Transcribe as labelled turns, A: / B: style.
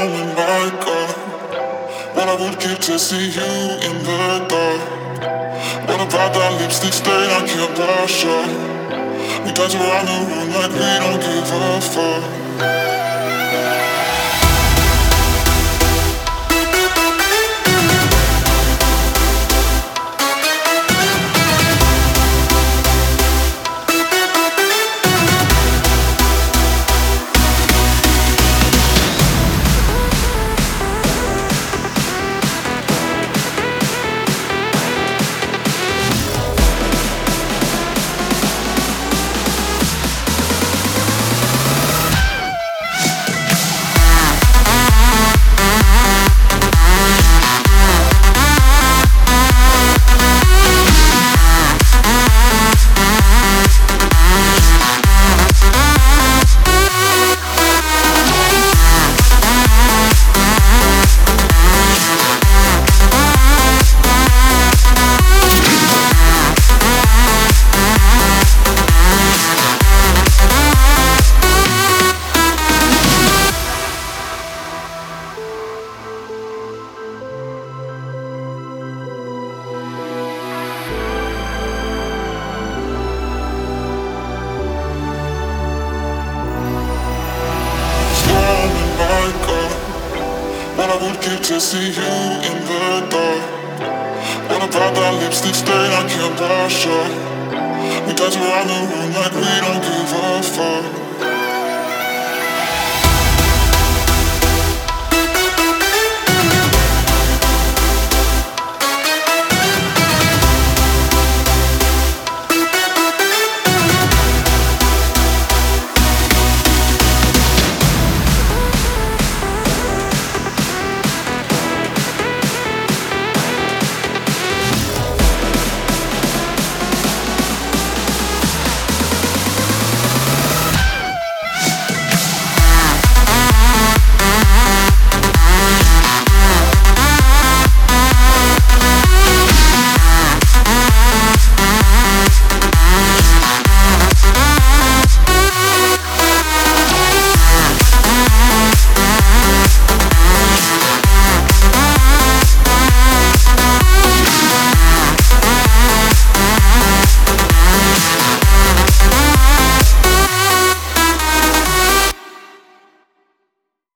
A: Storming like a What I would give to see you in the dark. What about that lipstick stain I can't wash off We dance around the room like we don't give a fuck To see you in the dark. What about that lipstick stain I can't wash off We dance around the room like we don't give a fuck